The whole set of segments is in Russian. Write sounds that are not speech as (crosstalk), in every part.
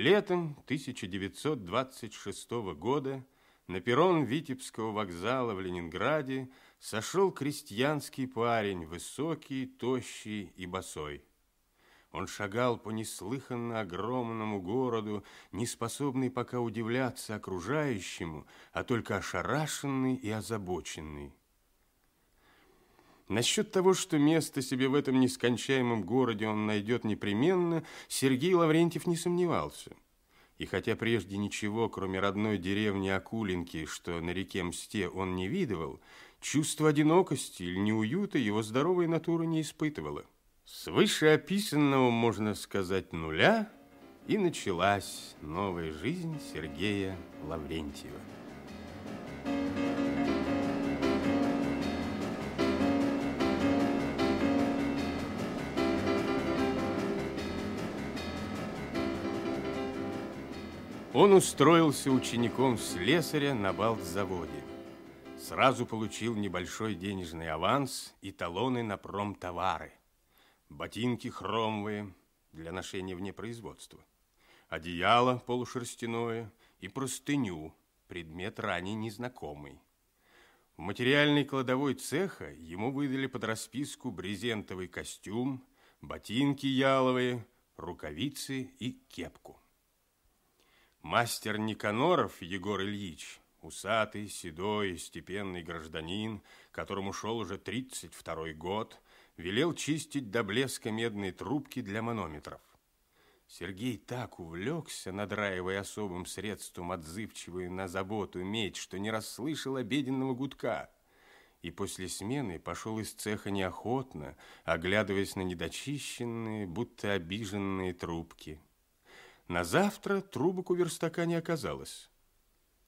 Летом 1926 года на перрон Витебского вокзала в Ленинграде сошел крестьянский парень, высокий, тощий и босой. Он шагал по неслыханно огромному городу, не способный пока удивляться окружающему, а только ошарашенный и озабоченный. Насчет того, что место себе в этом нескончаемом городе он найдет непременно, Сергей Лаврентьев не сомневался. И хотя прежде ничего, кроме родной деревни Акулинки, что на реке Мсте он не видывал, чувство одинокости или неуюта его здоровая натура не испытывала. С вышеописанного, можно сказать, нуля и началась новая жизнь Сергея Лаврентьева. Он устроился учеником слесаря на балтзаводе. Сразу получил небольшой денежный аванс и талоны на промтовары. Ботинки хромовые для ношения вне производства. Одеяло полушерстяное и простыню, предмет ранее незнакомый. В материальной кладовой цеха ему выдали под расписку брезентовый костюм, ботинки яловые, рукавицы и кепку. Мастер Никаноров Егор Ильич, усатый, седой, степенный гражданин, которому шел уже 32 год, велел чистить до блеска медные трубки для манометров. Сергей так увлекся, надраивая особым средством отзывчивую на заботу медь, что не расслышал обеденного гудка. И после смены пошел из цеха неохотно, оглядываясь на недочищенные, будто обиженные трубки. На завтра трубок у верстака не оказалось.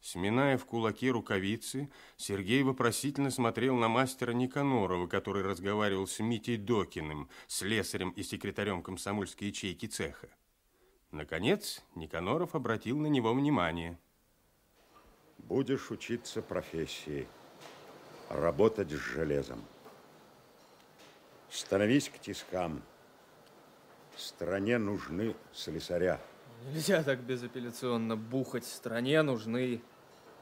Сминая в кулаки рукавицы, Сергей вопросительно смотрел на мастера Никанорова, который разговаривал с Митей Докиным, слесарем и секретарем комсомольской ячейки цеха. Наконец, Никаноров обратил на него внимание. Будешь учиться профессии, работать с железом. Становись к тискам. Стране нужны слесаря. Нельзя так безапелляционно бухать. Стране нужны.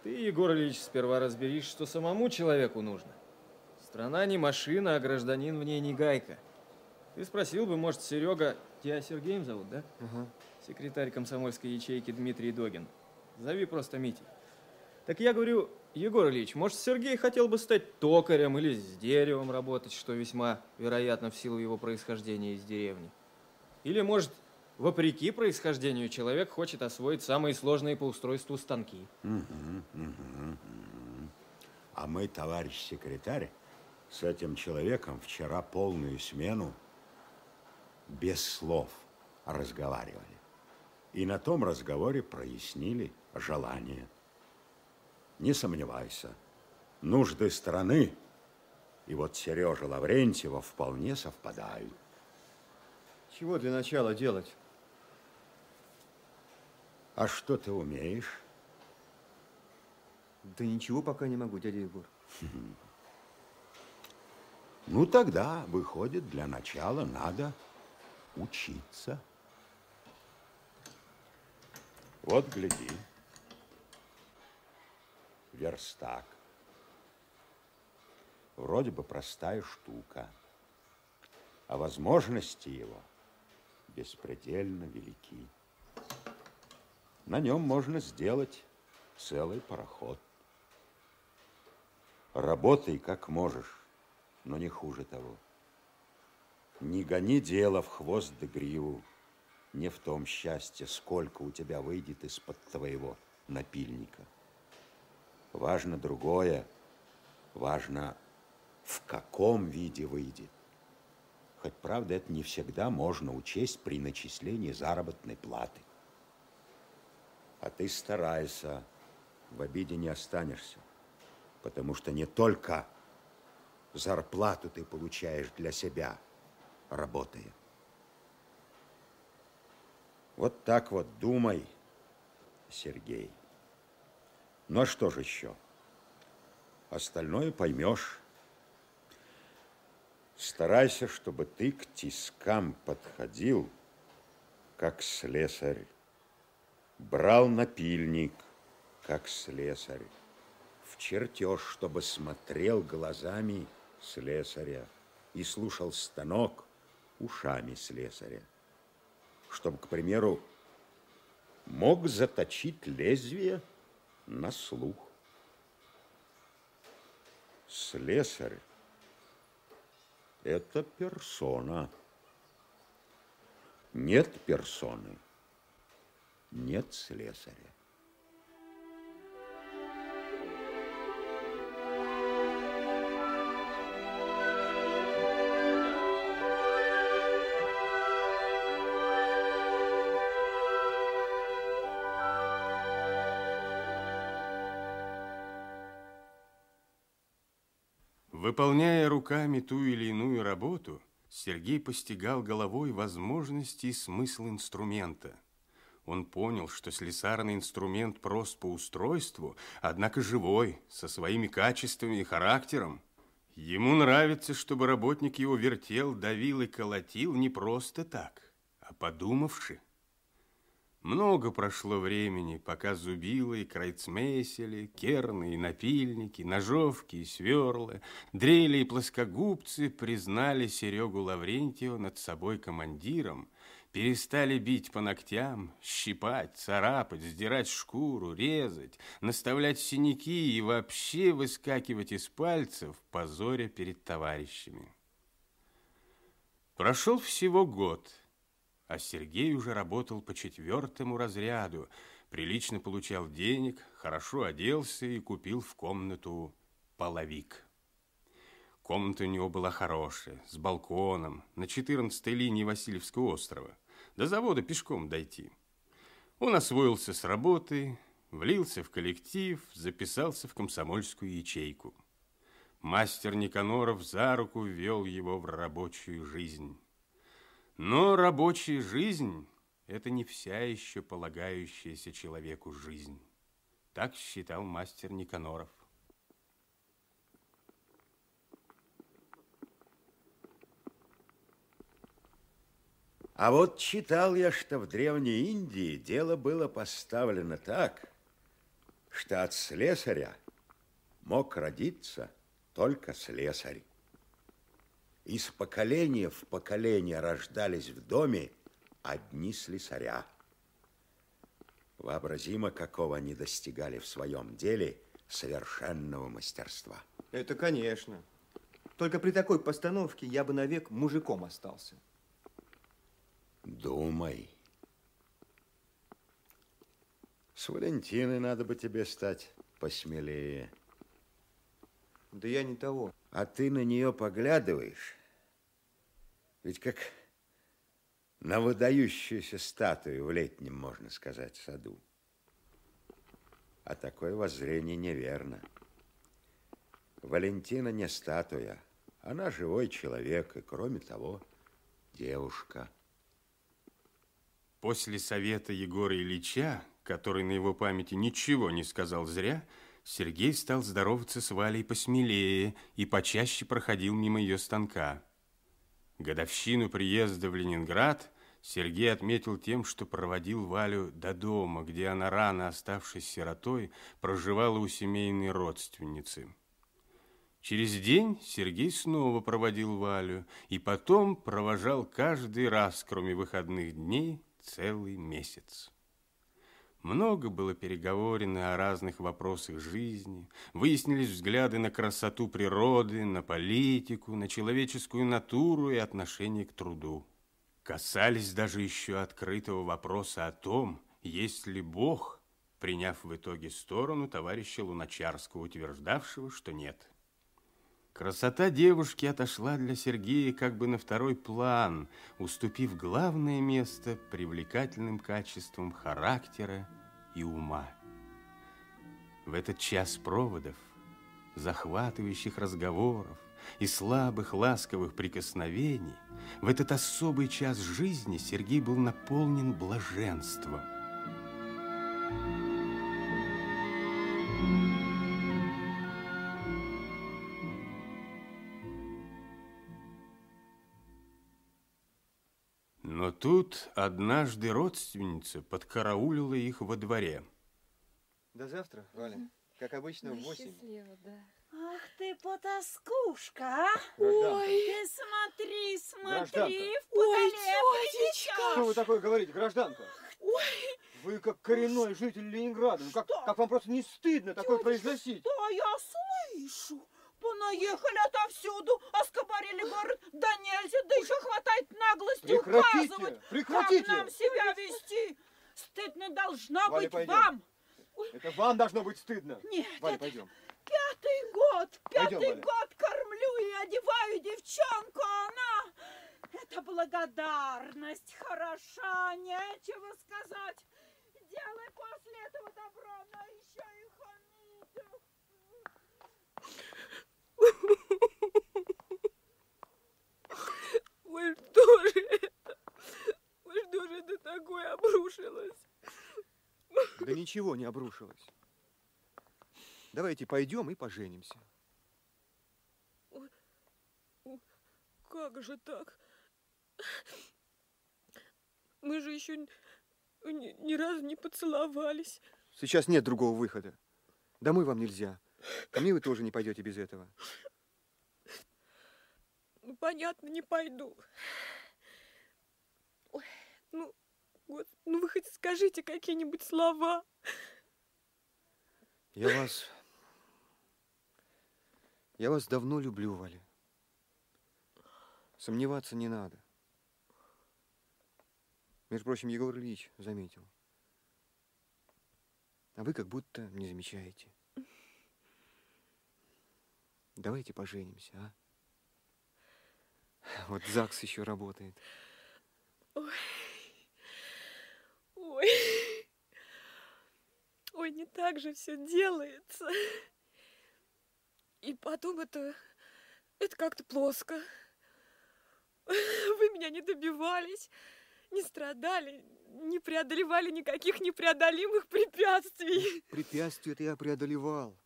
Ты, Егор Ильич, сперва разберись, что самому человеку нужно. Страна не машина, а гражданин в ней не гайка. Ты спросил бы, может, Серега... Тебя Сергеем зовут, да? Угу. Секретарь комсомольской ячейки Дмитрий Догин. Зови просто Митей. Так я говорю, Егор Ильич, может, Сергей хотел бы стать токарем или с деревом работать, что весьма вероятно в силу его происхождения из деревни. Или, может, вопреки происхождению, человек хочет освоить самые сложные по устройству станки. А мы, товарищ секретарь, с этим человеком вчера полную смену без слов разговаривали. И на том разговоре прояснили желание. Не сомневайся, нужды страны и вот Сережа Лаврентьева вполне совпадают. Чего для начала делать? А что ты умеешь? Да ничего пока не могу, дядя Егор. (laughs) Ну, тогда, выходит, для начала надо учиться. Вот, гляди. Верстак. Вроде бы простая штука, а возможности его беспредельно велики. На нем можно сделать целый пароход. Работай как можешь, но не хуже того. Не гони дело в хвост да гриву. Не в том счастье, сколько у тебя выйдет из-под твоего напильника. Важно другое. Важно, в каком виде выйдет. Хоть, правда, это не всегда можно учесть при начислении заработной платы. А ты старайся, в обиде не останешься, потому что не только зарплату ты получаешь для себя, работая. Вот так вот думай, Сергей. Ну а что же еще? Остальное поймешь. Старайся, чтобы ты к тискам подходил, как слесарь Брал напильник, как слесарь, в чертеж, чтобы смотрел глазами слесаря и слушал станок ушами слесаря, чтобы, к примеру, мог заточить лезвие на слух. Слесарь – это персона. Нет персоны, нет слесаря. Выполняя руками ту или иную работу, Сергей постигал головой возможности и смысл инструмента. Он понял, что слесарный инструмент прост по устройству, однако живой, со своими качествами и характером. Ему нравится, чтобы работник его вертел, давил и колотил не просто так, а подумавши. Много прошло времени, пока зубилы, крайцмейсели, керны и напильники, ножовки и сверлы, дрели и плоскогубцы признали Серегу Лаврентьева над собой командиром, перестали бить по ногтям, щипать, царапать, сдирать шкуру, резать, наставлять синяки и вообще выскакивать из пальцев, позоря перед товарищами. Прошел всего год – а Сергей уже работал по четвертому разряду, прилично получал денег, хорошо оделся и купил в комнату половик. Комната у него была хорошая, с балконом, на 14-й линии Васильевского острова. До завода пешком дойти. Он освоился с работы, влился в коллектив, записался в комсомольскую ячейку. Мастер Никаноров за руку ввел его в рабочую жизнь. Но рабочая жизнь – это не вся еще полагающаяся человеку жизнь. Так считал мастер Никаноров. А вот читал я, что в Древней Индии дело было поставлено так, что от слесаря мог родиться только слесарь. Из поколения в поколение рождались в доме одни слесаря. Вообразимо, какого они достигали в своем деле совершенного мастерства. Это конечно. Только при такой постановке я бы навек мужиком остался. Думай. С Валентиной надо бы тебе стать посмелее. Да я не того. А ты на нее поглядываешь, ведь как на выдающуюся статую в летнем, можно сказать, саду. А такое воззрение неверно. Валентина не статуя, она живой человек, и, кроме того, девушка. После совета Егора Ильича, который на его памяти ничего не сказал зря, Сергей стал здороваться с Валей посмелее и почаще проходил мимо ее станка. Годовщину приезда в Ленинград Сергей отметил тем, что проводил Валю до дома, где она, рано оставшись сиротой, проживала у семейной родственницы. Через день Сергей снова проводил Валю и потом провожал каждый раз, кроме выходных дней, целый месяц. Много было переговорено о разных вопросах жизни, выяснились взгляды на красоту природы, на политику, на человеческую натуру и отношение к труду. Касались даже еще открытого вопроса о том, есть ли Бог, приняв в итоге сторону товарища Луначарского, утверждавшего, что нет. Красота девушки отошла для Сергея как бы на второй план, уступив главное место привлекательным качествам характера и ума. В этот час проводов, захватывающих разговоров и слабых ласковых прикосновений, в этот особый час жизни Сергей был наполнен блаженством – Но тут однажды родственница подкараулила их во дворе. До завтра, Валя. Как обычно, в восемь. Счастливо, да. Ах ты потаскушка, а? Гражданка. Ты смотри, смотри, Гражданка. в потоле Что вы такое говорите, гражданка? Вы как коренной житель Ленинграда. Ну как, как вам просто не стыдно такое произносить? Да я слышу. Понаехали отовсюду, оскобарили город, да нельзя, да еще хватает наглости Прекратите, указывать, прекратите. как нам себя вести. Стыдно должно Валя, быть пойдем. вам. Это вам должно быть стыдно. Нет, Валя, это пойдем. пятый год, Пойдем, пятый Валя. год кормлю и одеваю девчонку, а она... Это благодарность хороша, нечего сказать. Делай после этого добро, но еще и хамит. Ой, что же это? Ой, что же это такое обрушилось? Да ничего не обрушилось. Давайте пойдем и поженимся. Как же так? Мы же еще ни, ни разу не поцеловались. Сейчас нет другого выхода. Домой вам нельзя. Ко мне вы тоже не пойдете без этого. Ну, понятно, не пойду. Ой, ну, гос- ну вы хоть скажите какие-нибудь слова. Я вас... Я вас давно люблю, Валя. Сомневаться не надо. Между прочим, Егор Ильич заметил. А вы как будто не замечаете. Давайте поженимся, а? Вот ЗАГС еще работает. Ой. Ой, не так же все делается. И потом это... Это как-то плоско. Вы меня не добивались, не страдали, не преодолевали никаких непреодолимых препятствий. Препятствия это я преодолевал.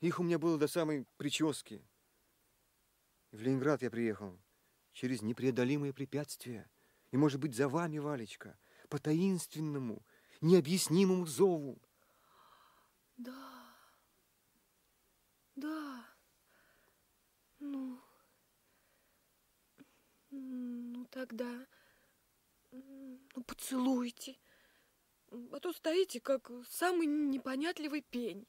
Их у меня было до самой прически. В Ленинград я приехал через непреодолимые препятствия. И, может быть, за вами, Валечка, по таинственному, необъяснимому зову. Да. Да. Ну. Ну, тогда... Ну, поцелуйте. А то стоите, как самый непонятливый пень.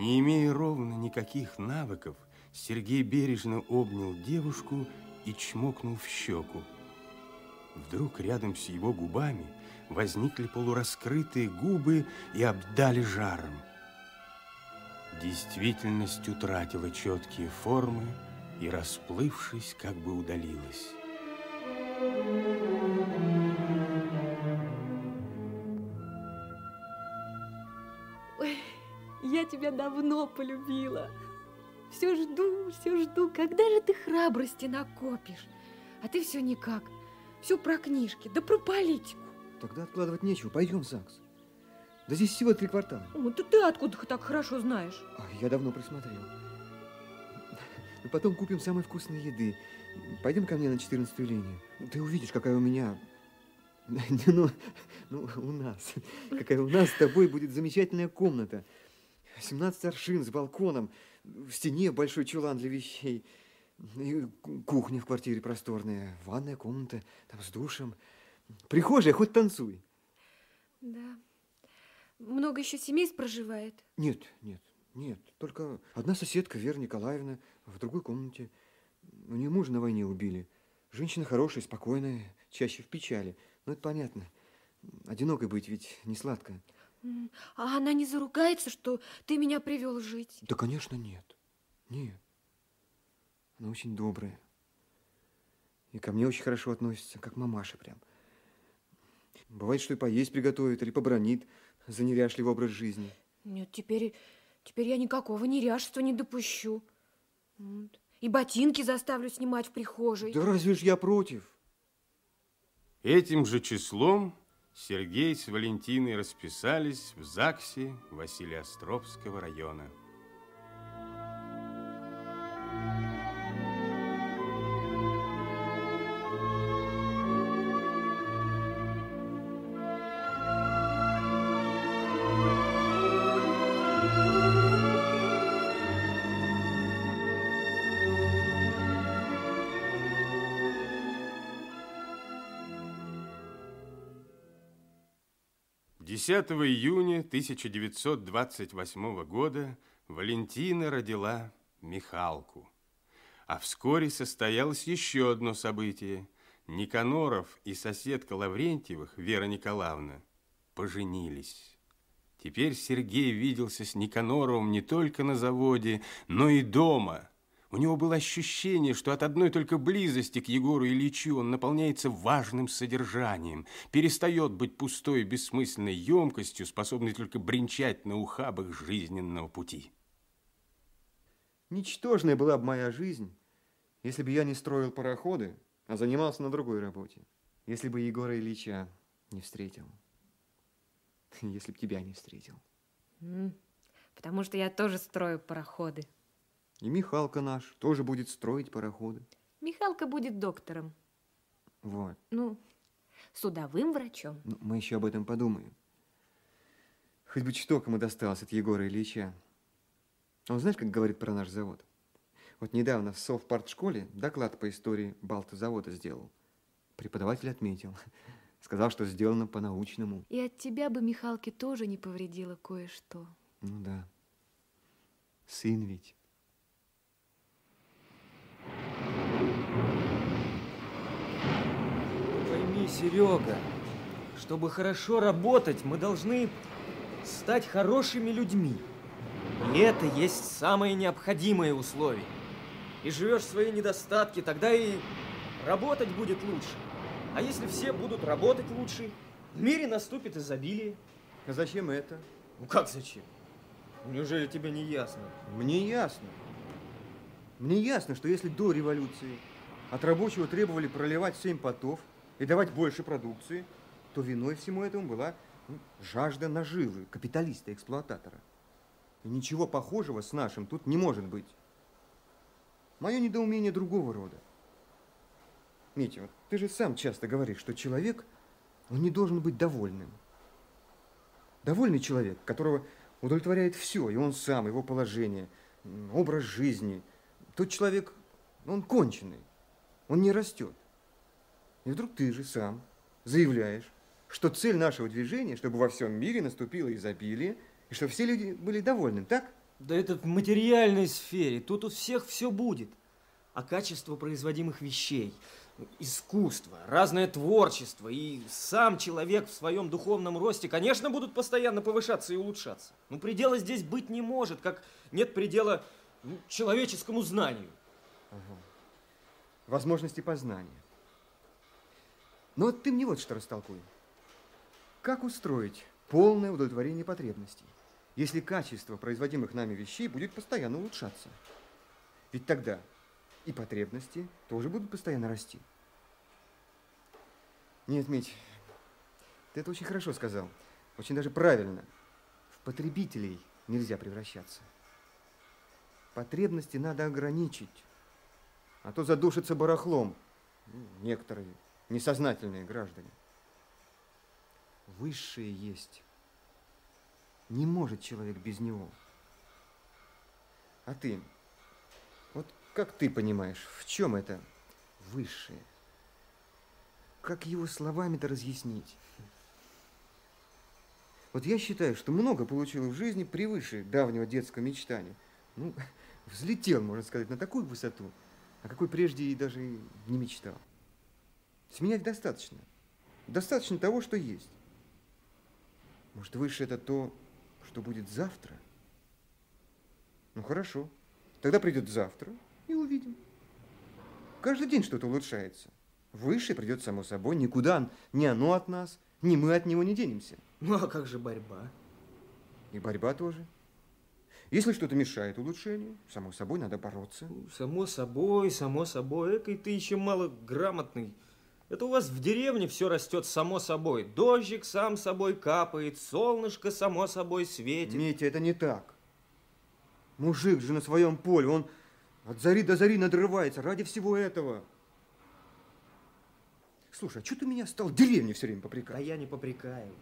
Не имея ровно никаких навыков, Сергей бережно обнял девушку и чмокнул в щеку. Вдруг рядом с его губами возникли полураскрытые губы и обдали жаром. Действительность утратила четкие формы и, расплывшись, как бы удалилась. Давно полюбила. Все жду, все жду, когда же ты храбрости накопишь? А ты все никак. Все про книжки, да про политику. Тогда откладывать нечего. Пойдем ЗАГС. Да здесь всего три квартала. Ну, ты, ты откуда так хорошо знаешь? А, я давно присмотрел. И потом купим самой вкусной еды. Пойдем ко мне на 14 линию. Ты увидишь, какая у меня... (laughs) Ну, ну, у нас. Какая у нас с тобой будет замечательная комната. 17 аршин с балконом. В стене большой чулан для вещей. И кухня в квартире просторная. Ванная комната там с душем. Прихожая, хоть танцуй. Да. Много еще семейств проживает. Нет, нет, нет. Только одна соседка, Вера Николаевна, в другой комнате. У нее мужа на войне убили. Женщина хорошая, спокойная, чаще в печали. Ну, это понятно. Одинокой быть ведь не сладко. А она не заругается, что ты меня привел жить? Да, конечно, нет. Нет. Она очень добрая. И ко мне очень хорошо относится, как мамаша прям. Бывает, что и поесть приготовит или побронит за неряшливый образ жизни. Нет, теперь, теперь я никакого неряшества не допущу. Вот. И ботинки заставлю снимать в прихожей. Да разве ж я против? Этим же числом Сергей с Валентиной расписались в ЗАГСе Василиостровского района. 10 июня 1928 года Валентина родила Михалку. А вскоре состоялось еще одно событие. Никаноров и соседка Лаврентьевых, Вера Николаевна, поженились. Теперь Сергей виделся с Никаноровым не только на заводе, но и дома. У него было ощущение, что от одной только близости к Егору Ильичу он наполняется важным содержанием, перестает быть пустой бессмысленной емкостью, способной только бренчать на ухабах жизненного пути. Ничтожная была бы моя жизнь, если бы я не строил пароходы, а занимался на другой работе. Если бы Егора Ильича не встретил. (laughs) Если бы тебя не встретил. Потому что я тоже строю пароходы. И Михалка наш тоже будет строить пароходы. Михалка будет доктором. Вот. Ну, судовым врачом. Ну, мы еще об этом подумаем. Хоть бы чуток ему досталось от Егора Ильича. Он знаешь, как говорит про наш завод? Вот недавно в совпартшколе доклад по истории Балтозавода сделал. Преподаватель отметил. (laughs) Сказал, что сделано по-научному. И от тебя бы Михалке тоже не повредило кое-что. Ну да. Сын ведь. Серега, чтобы хорошо работать, мы должны стать хорошими людьми. И это есть самое необходимое условие. И живешь свои недостатки, тогда и работать будет лучше. А если все будут работать лучше, в мире наступит изобилие. А зачем это? Ну как зачем? Неужели тебе не ясно? Мне ясно. Мне ясно, что если до революции от рабочего требовали проливать семь потов и давать больше продукции, то виной всему этому была ну, жажда наживы капиталиста-эксплуататора. И ничего похожего с нашим тут не может быть. Мое недоумение другого рода. Митя, вот ты же сам часто говоришь, что человек, он не должен быть довольным. Довольный человек, которого удовлетворяет все, и он сам, его положение, образ жизни, тот человек, он конченый, он не растет. И вдруг ты же сам заявляешь, что цель нашего движения, чтобы во всем мире наступило изобилие, и чтобы все люди были довольны, так? Да это в материальной сфере, тут у всех все будет. А качество производимых вещей, искусство, разное творчество и сам человек в своем духовном росте, конечно, будут постоянно повышаться и улучшаться. Но предела здесь быть не может, как нет предела ну, человеческому знанию. Ага. Возможности познания. Но вот ты мне вот что растолкуй. Как устроить полное удовлетворение потребностей, если качество производимых нами вещей будет постоянно улучшаться? Ведь тогда и потребности тоже будут постоянно расти. Нет, Мить, ты это очень хорошо сказал. Очень даже правильно. В потребителей нельзя превращаться. Потребности надо ограничить, а то задушится барахлом некоторые несознательные граждане. Высшее есть. Не может человек без него. А ты, вот как ты понимаешь, в чем это высшее? Как его словами-то разъяснить? Вот я считаю, что много получил в жизни превыше давнего детского мечтания. Ну, (laughs) взлетел, можно сказать, на такую высоту, о какой прежде и даже не мечтал. С меня достаточно. Достаточно того, что есть. Может, выше это то, что будет завтра? Ну, хорошо. Тогда придет завтра и увидим. Каждый день что-то улучшается. Выше придет само собой. Никуда ни оно от нас, ни мы от него не денемся. Ну, а как же борьба? И борьба тоже. Если что-то мешает улучшению, само собой надо бороться. Само собой, само собой. Экой ты еще малограмотный. Это у вас в деревне все растет само собой. Дождик сам собой капает, солнышко само собой светит. Митя, это не так. Мужик же на своем поле, он от зари до зари надрывается ради всего этого. Слушай, а что ты меня стал деревне все время попрекать? А я не попрекаю.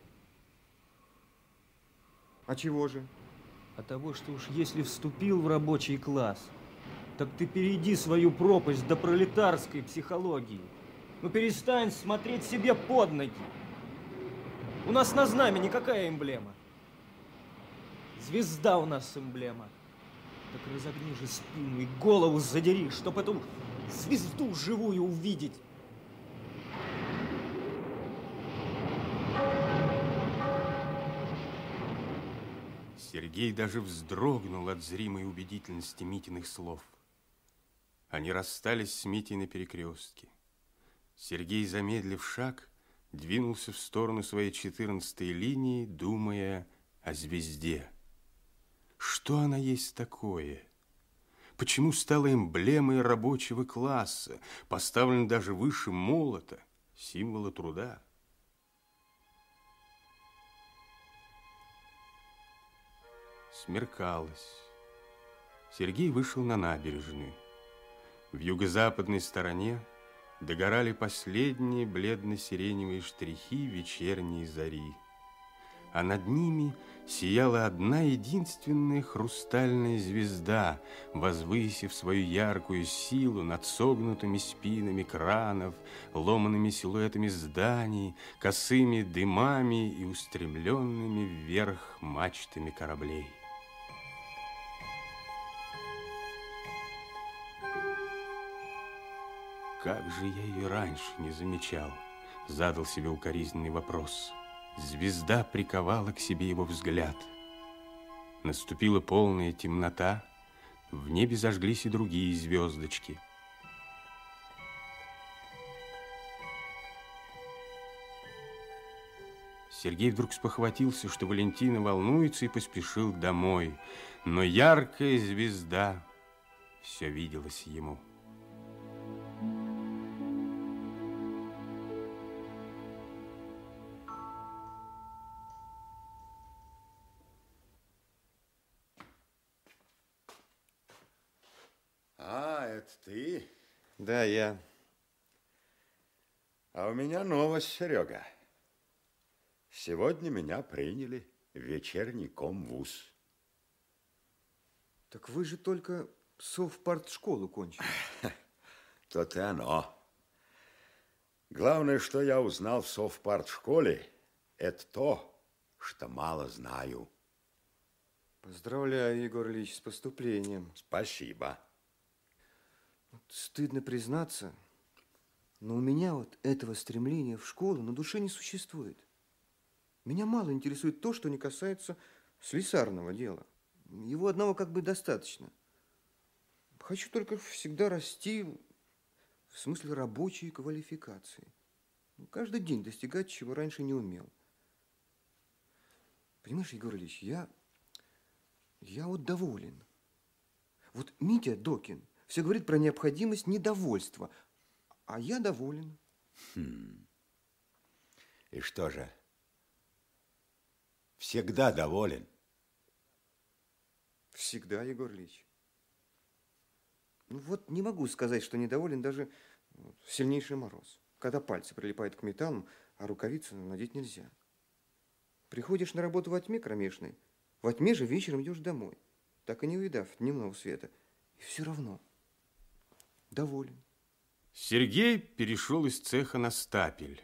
А чего же? А того, что уж если вступил в рабочий класс, так ты перейди свою пропасть до пролетарской психологии. Ну перестань смотреть себе под ноги. У нас на знамени какая эмблема? Звезда у нас эмблема. Так разогни же спину и голову задери, чтоб эту звезду живую увидеть. Сергей даже вздрогнул от зримой убедительности Митиных слов. Они расстались с Митей на перекрестке. Сергей, замедлив шаг, двинулся в сторону своей четырнадцатой линии, думая о звезде. Что она есть такое? Почему стала эмблемой рабочего класса, поставлена даже выше молота, символа труда? Смеркалось. Сергей вышел на набережную. В юго-западной стороне догорали последние бледно-сиреневые штрихи вечерней зари. А над ними сияла одна единственная хрустальная звезда, возвысив свою яркую силу над согнутыми спинами кранов, ломанными силуэтами зданий, косыми дымами и устремленными вверх мачтами кораблей. Как же я ее раньше не замечал? Задал себе укоризненный вопрос. Звезда приковала к себе его взгляд. Наступила полная темнота, в небе зажглись и другие звездочки. Сергей вдруг спохватился, что Валентина волнуется и поспешил домой. Но яркая звезда все виделась ему. Меня новость, Серега. Сегодня меня приняли в вечерний комвуз. Так вы же только совпартшколу кончили. (laughs) То-то и оно. Главное, что я узнал в совпартшколе, это то, что мало знаю. Поздравляю, Егор Ильич, с поступлением. Спасибо. Стыдно признаться, но у меня вот этого стремления в школу на душе не существует. Меня мало интересует то, что не касается слесарного дела. Его одного как бы достаточно. Хочу только всегда расти в смысле рабочей квалификации. Каждый день достигать, чего раньше не умел. Понимаешь, Егор Ильич, я, я вот доволен. Вот Митя Докин – все говорит про необходимость недовольства, а я доволен. Хм. И что же? Всегда доволен? Всегда, Егор Ильич. Ну вот не могу сказать, что недоволен даже сильнейший мороз, когда пальцы прилипают к металлу, а рукавицы надеть нельзя. Приходишь на работу во тьме кромешной, во тьме же вечером идешь домой, так и не увидав дневного света, и все равно – доволен. Сергей перешел из цеха на стапель.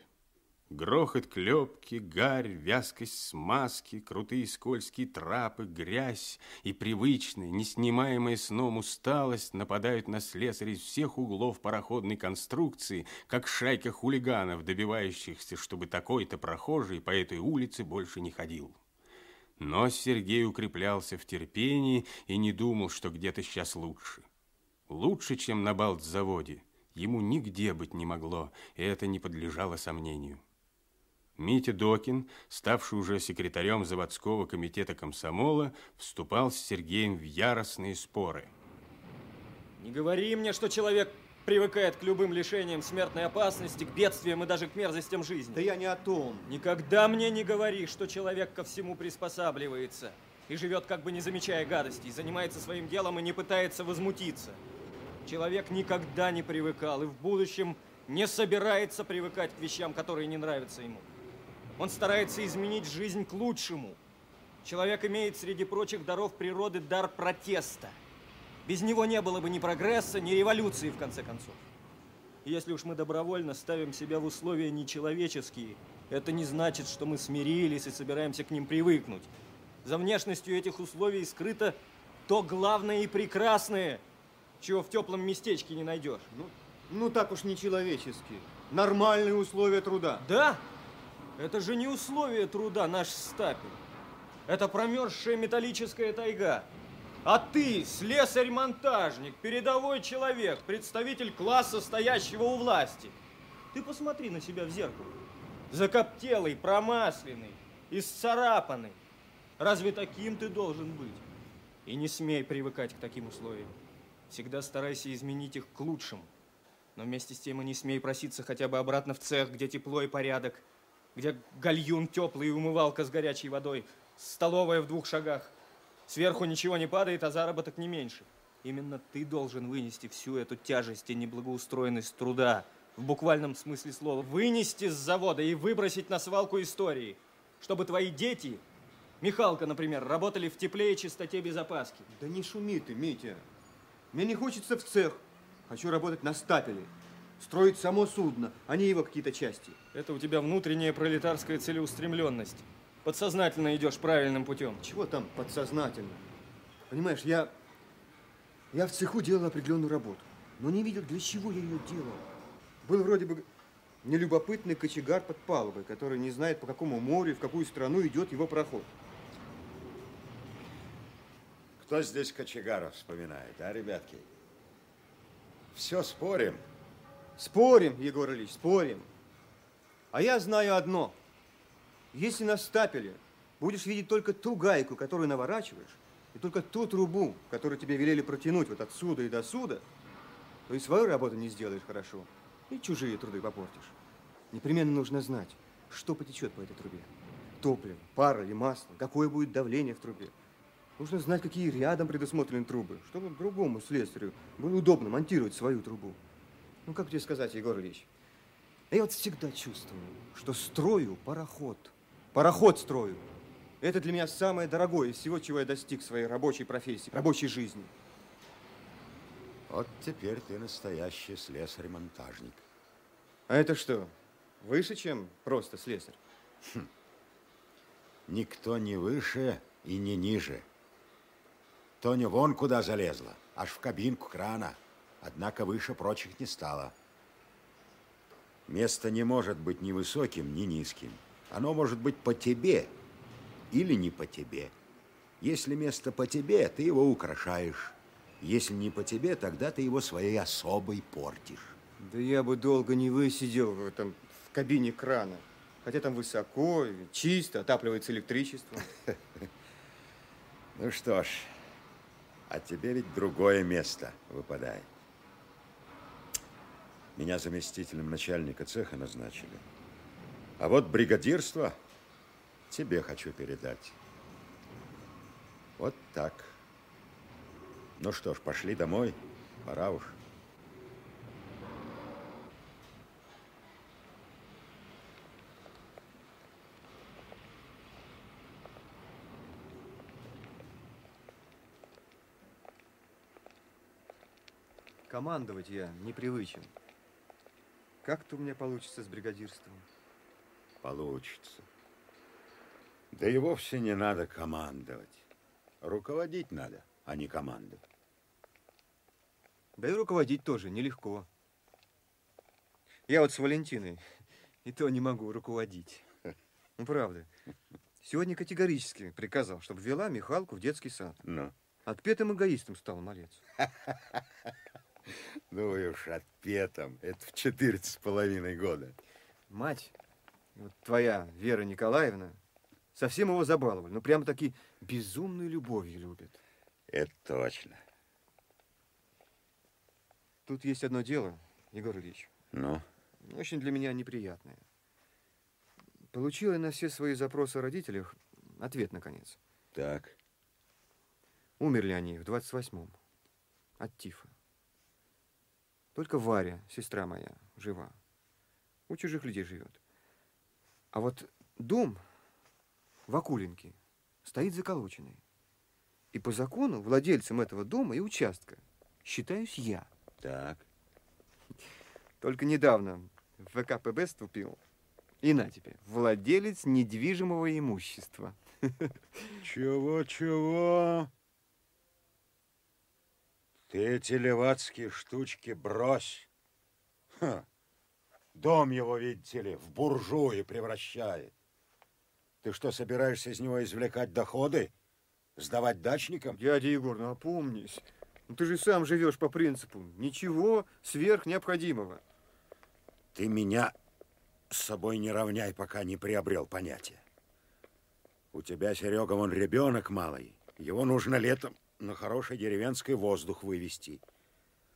Грохот клепки, гарь, вязкость смазки, крутые скользкие трапы, грязь и привычная, неснимаемая сном усталость нападают на слесаря из всех углов пароходной конструкции, как шайка хулиганов, добивающихся, чтобы такой-то прохожий по этой улице больше не ходил. Но Сергей укреплялся в терпении и не думал, что где-то сейчас лучше. Лучше, чем на Балтзаводе, ему нигде быть не могло, и это не подлежало сомнению. Митя Докин, ставший уже секретарем заводского комитета комсомола, вступал с Сергеем в яростные споры. Не говори мне, что человек привыкает к любым лишениям, смертной опасности, к бедствиям и даже к мерзостям жизни. Да я не о том. Никогда мне не говори, что человек ко всему приспосабливается и живет как бы не замечая гадостей, занимается своим делом и не пытается возмутиться. Человек никогда не привыкал и в будущем не собирается привыкать к вещам, которые не нравятся ему. Он старается изменить жизнь к лучшему. Человек имеет среди прочих даров природы дар протеста. Без него не было бы ни прогресса, ни революции, в конце концов. Если уж мы добровольно ставим себя в условия нечеловеческие, это не значит, что мы смирились и собираемся к ним привыкнуть. За внешностью этих условий скрыто то главное и прекрасное, чего в теплом местечке не найдешь. Ну, ну так уж нечеловеческие. Нормальные условия труда. Да? Это же не условия труда, наш стапель. Это промерзшая металлическая тайга. А ты, слесарь-монтажник, передовой человек, представитель класса, стоящего у власти. Ты посмотри на себя в зеркало. Закоптелый, промасленный, исцарапанный. Разве таким ты должен быть? И не смей привыкать к таким условиям. Всегда старайся изменить их к лучшему. Но вместе с тем и не смей проситься хотя бы обратно в цех, где тепло и порядок, где гальюн теплый и умывалка с горячей водой, столовая в двух шагах. Сверху ничего не падает, а заработок не меньше. Именно ты должен вынести всю эту тяжесть и неблагоустроенность труда, в буквальном смысле слова, вынести с завода и выбросить на свалку истории, чтобы твои дети, Михалка, например, работали в тепле и чистоте без опаски. Да не шуми ты, Митя. Мне не хочется в цех. Хочу работать на стапеле. Строить само судно, а не его какие-то части. Это у тебя внутренняя пролетарская целеустремленность. Подсознательно идешь правильным путем. Чего там подсознательно? Понимаешь, я, я в цеху делал определенную работу, но не видел, для чего я ее делал. Был вроде бы нелюбопытный кочегар под палубой, который не знает, по какому морю, в какую страну идет его проход. Кто здесь кочегара вспоминает, а, ребятки? Все спорим. Спорим, Егор Ильич, спорим. А я знаю одно. Если на стапеле будешь видеть только ту гайку, которую наворачиваешь, и только ту трубу, которую тебе велели протянуть вот отсюда и до сюда, то и свою работу не сделаешь хорошо, и чужие труды попортишь. Непременно нужно знать, что потечет по этой трубе. Топливо, пара или масло, какое будет давление в трубе. Нужно знать, какие рядом предусмотрены трубы, чтобы другому слесарю было удобно монтировать свою трубу. Ну, как тебе сказать, Егор Ильич? Я вот всегда чувствую, что строю пароход. Пароход строю. Это для меня самое дорогое из всего, чего я достиг в своей рабочей профессии, рабочей жизни. Вот теперь ты настоящий слесарь-монтажник. А это что, выше, чем просто слесарь? Хм. Никто не выше и не ниже. Тоня вон куда залезла, аж в кабинку крана. Однако выше прочих не стало. Место не может быть ни высоким, ни низким. Оно может быть по тебе или не по тебе. Если место по тебе, ты его украшаешь. Если не по тебе, тогда ты его своей особой портишь. Да я бы долго не высидел в этом в кабине крана. Хотя там высоко, чисто, отапливается электричеством. (laughs) Ну что ж, а тебе ведь другое место выпадает. Меня заместителем начальника цеха назначили. А вот бригадирство тебе хочу передать. Вот так. Ну что ж, пошли домой. Пора уж. Командовать я непривычен. Как-то у меня получится с бригадирством. Получится. Да и вовсе не надо командовать. Руководить надо, а не командовать. Да и руководить тоже нелегко. Я вот с Валентиной (laughs) и то не могу руководить. Ну, правда. Сегодня категорически приказал, чтобы вела Михалку в детский сад. Ну? Отпетым эгоистом стал малец. (laughs) Ну уж отпетом. Это в 14 с половиной года. Мать, вот твоя Вера Николаевна, совсем его забаловали. Ну, прямо таки безумной любовью любит. Это точно. Тут есть одно дело, Егор Ильич. Ну? Очень для меня неприятное. Получила я на все свои запросы о родителях ответ, наконец. Так. Умерли они в 28-м от тифа. Только Варя, сестра моя, жива. У чужих людей живет. А вот дом в Акулинке стоит заколоченный. И по закону владельцем этого дома и участка считаюсь я. Так. Только недавно в ВКПБ вступил. И на тебе, владелец недвижимого имущества. Чего-чего? Ты эти левацкие штучки брось. Ха. Дом его, видите ли, в буржуи превращает. Ты что, собираешься из него извлекать доходы? Сдавать дачникам? Дядя Егор, ну опомнись. Ну, ты же сам живешь по принципу ничего сверх необходимого. Ты меня с собой не равняй, пока не приобрел понятие. У тебя, Серега, вон ребенок малый. Его нужно летом на хороший деревенский воздух вывести.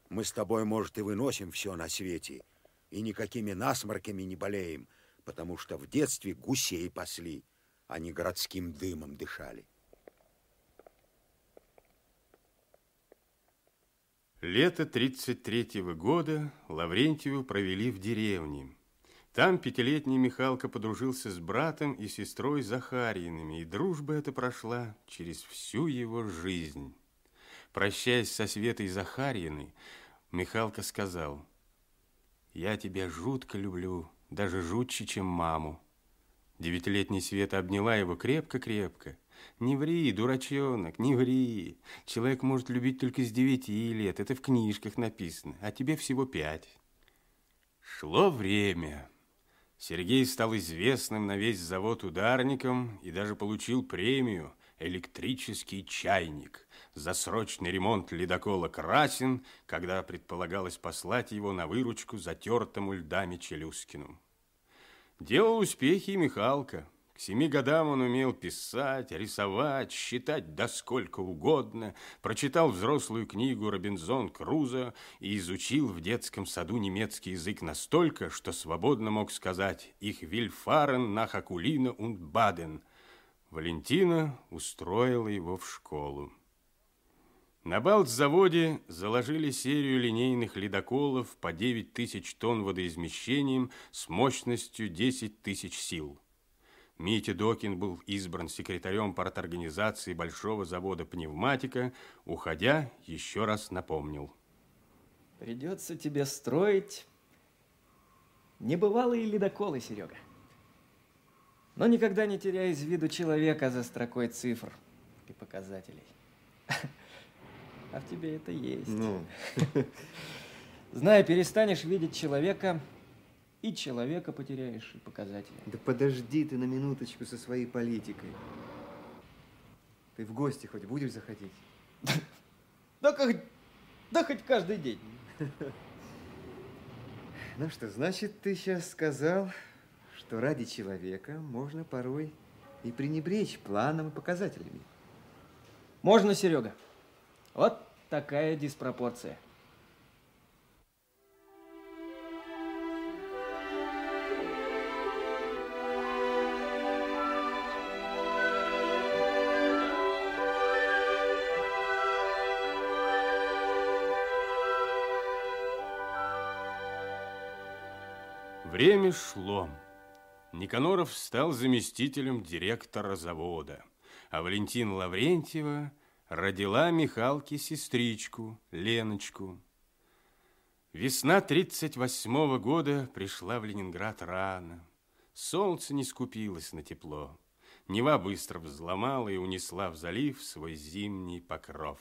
Мы с тобой, может, и выносим все на свете, и никакими насморками не болеем, потому что в детстве гусей пасли, а не городским дымом дышали. Лето 33-го года Лаврентьеву провели в деревне. Там пятилетний Михалка подружился с братом и сестрой Захарьиными, и дружба эта прошла через всю его жизнь. Прощаясь со Светой Захарьиной, Михалка сказал, «Я тебя жутко люблю, даже жутче, чем маму». Девятилетняя Света обняла его крепко-крепко. Не ври, дурачонок, не ври. Человек может любить только с девяти лет. Это в книжках написано. А тебе всего пять. Шло время. Сергей стал известным на весь завод ударником и даже получил премию «Электрический чайник» за срочный ремонт ледокола «Красин», когда предполагалось послать его на выручку затертому льдами Челюскину. Делал успехи и Михалка – к семи годам он умел писать, рисовать, считать да сколько угодно, прочитал взрослую книгу «Робинзон Крузо» и изучил в детском саду немецкий язык настолько, что свободно мог сказать «Их вильфарен nach Акулина und Баден». Валентина устроила его в школу. На Балтзаводе заложили серию линейных ледоколов по 9 тысяч тонн водоизмещением с мощностью 10 тысяч сил. Митя Докин был избран секретарем парторганизации Большого завода «Пневматика», уходя, еще раз напомнил. Придется тебе строить небывалые ледоколы, Серега. Но никогда не теряй из виду человека за строкой цифр и показателей. (laughs) А в тебе это есть. Ну, (laughs) Зная, перестанешь видеть человека, и человека потеряешь, и показатели. да подожди ты на минуточку со своей политикой. Ты в гости хоть будешь заходить? (laughs) Да, как, да хоть каждый день. (laughs) Ну что, значит, ты сейчас сказал, что ради человека можно порой и пренебречь планом и показателями. Можно, Серега. Вот такая диспропорция. Время шло. Никаноров стал заместителем директора завода, а Валентина Лаврентьева родила Михалке сестричку, Леночку. Весна 38 года пришла в Ленинград рано. Солнце не скупилось на тепло. Нева быстро взломала и унесла в залив свой зимний покров.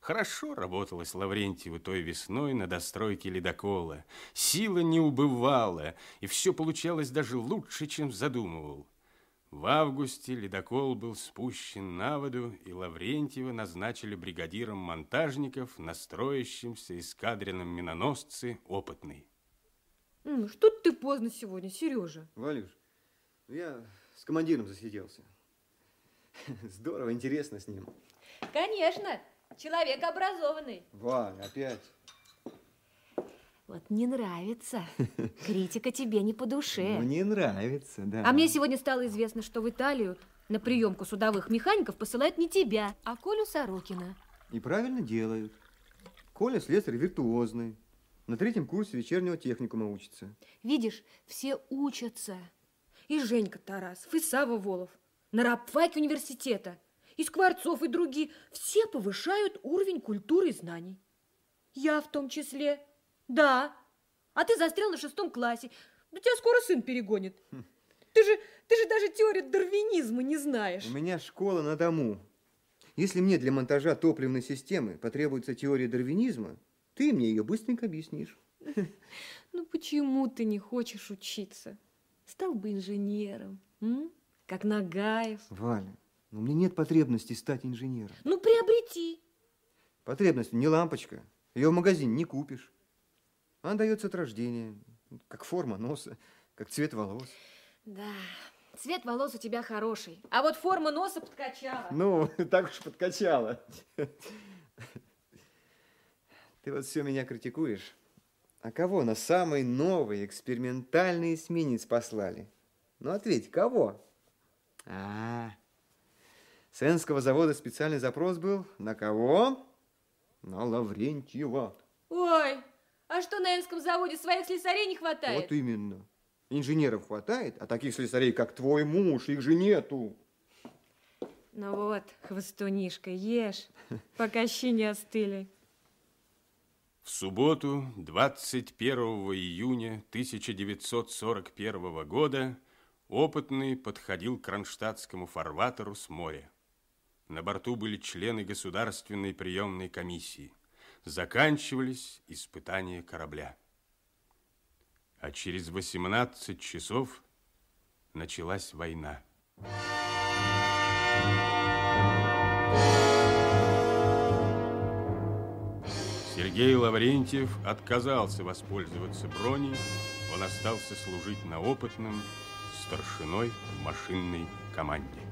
Хорошо работалось Лаврентьеву той весной на достройке ледокола. Сила не убывала, и все получалось даже лучше, чем задумывал. В августе ледокол был спущен на воду, и Лаврентьева назначили бригадиром монтажников на строящемся эскадренном миноносце «Опытный». М, Что ты поздно сегодня, Сережа? Валюш, ну я с командиром засиделся. (laughs) Здорово, интересно с ним. Конечно, человек образованный. Валя, опять. Вот не нравится. (laughs) Критика тебе не по душе. Мне нравится, да. А мне сегодня стало известно, что в Италию на приемку судовых механиков посылают не тебя, а Колю Сорокина. И правильно делают. Коля слесарь виртуозный. На третьем курсе вечернего техникума учится. Видишь, все учатся. И Женька Тарасов, и Сава Волов. На рабфаке университета. И Скворцов, и другие. Все повышают уровень культуры и знаний. Я в том числе. Да. А ты застрял на шестом классе. Да тебя скоро сын перегонит. Ты же, ты же даже теорию дарвинизма не знаешь. У меня школа на дому. Если мне для монтажа топливной системы потребуется теория дарвинизма, ты мне ее быстренько объяснишь. (laughs) Ну почему ты не хочешь учиться? Стал бы инженером, м? как Нагаев. Валя, у меня нет потребности стать инженером. Ну приобрети. Потребность не лампочка. Ее в магазине не купишь. Она дается от рождения, как форма носа, как цвет волос. Да, цвет волос у тебя хороший, а вот форма носа подкачала. Ну, (laughs) так уж подкачала. Ты вот все меня критикуешь. А кого на самый новый экспериментальный эсминец послали? Ну, ответь, кого? А, с Энского завода специальный запрос был. На кого? На Лаврентьева. Ой, а что на Энском заводе своих слесарей не хватает? Вот именно. Инженеров хватает, а таких слесарей, как твой муж, их же нету. Ну вот, хвостунишка, ешь, пока щи не остыли. В субботу, 21 июня 1941 года, опытный подходил к Кронштадтскому фарватеру с моря. На борту были члены государственной приемной комиссии. Заканчивались испытания корабля. А через 18 часов началась война. Сергей Лаврентьев отказался воспользоваться броней. Он остался служить на опытном старшиной в машинной команде.